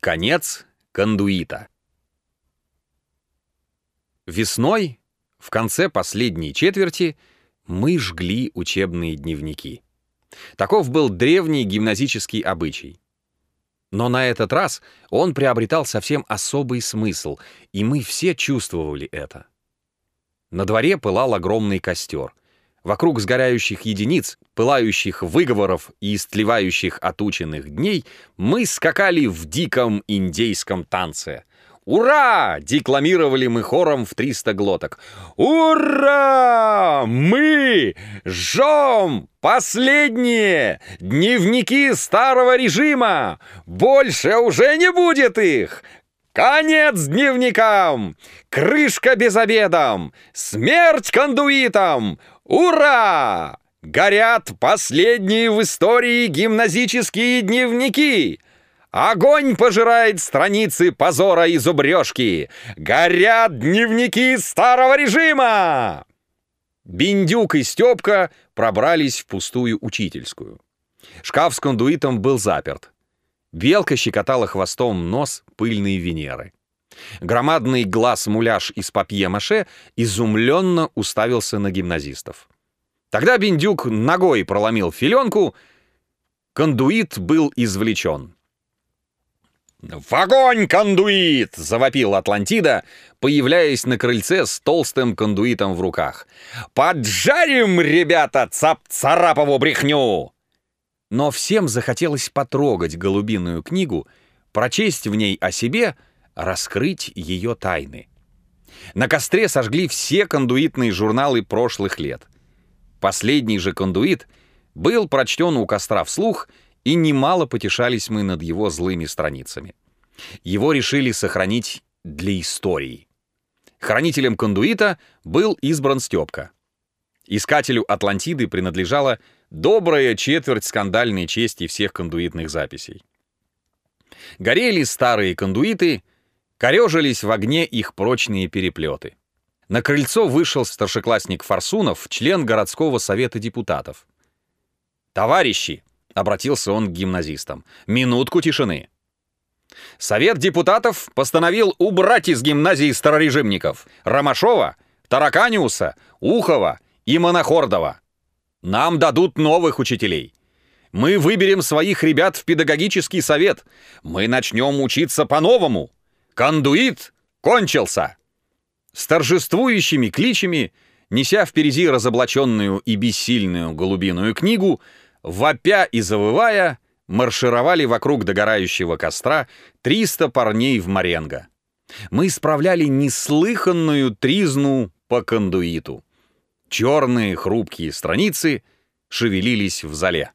Конец кондуита. Весной, в конце последней четверти, мы жгли учебные дневники. Таков был древний гимназический обычай. Но на этот раз он приобретал совсем особый смысл, и мы все чувствовали это. На дворе пылал огромный костер. Вокруг сгорающих единиц, пылающих выговоров и истлевающих отученных дней мы скакали в диком индейском танце — «Ура!» — декламировали мы хором в 300 глоток. «Ура! Мы жжем последние дневники старого режима! Больше уже не будет их! Конец дневникам! Крышка без обедом! Смерть кондуитам! Ура! Горят последние в истории гимназические дневники!» Огонь пожирает страницы позора и зубрежки! Горят дневники старого режима!» Биндюк и Степка пробрались в пустую учительскую. Шкаф с кондуитом был заперт. Белка щекотала хвостом нос пыльной Венеры. Громадный глаз-муляж из папье-маше изумленно уставился на гимназистов. Тогда Биндюк ногой проломил филенку, кондуит был извлечен. «В огонь, кондуит!» — завопил Атлантида, появляясь на крыльце с толстым кондуитом в руках. «Поджарим, ребята, цап-царапову брехню!» Но всем захотелось потрогать голубиную книгу, прочесть в ней о себе, раскрыть ее тайны. На костре сожгли все кондуитные журналы прошлых лет. Последний же кондуит был прочтен у костра вслух — и немало потешались мы над его злыми страницами. Его решили сохранить для истории. Хранителем кондуита был избран Степка. Искателю Атлантиды принадлежала добрая четверть скандальной чести всех кондуитных записей. Горели старые кондуиты, корежились в огне их прочные переплеты. На крыльцо вышел старшеклассник Форсунов, член городского совета депутатов. «Товарищи!» Обратился он к гимназистам. «Минутку тишины!» Совет депутатов постановил убрать из гимназии старорежимников Ромашова, Тараканиуса, Ухова и Монохордова. Нам дадут новых учителей. Мы выберем своих ребят в педагогический совет. Мы начнем учиться по-новому. Кондуит кончился. С торжествующими кличами, неся впереди разоблаченную и бессильную голубиную книгу, Вопя и завывая, маршировали вокруг догорающего костра 300 парней в Маренго. Мы справляли неслыханную тризну по кондуиту. Черные хрупкие страницы шевелились в зале.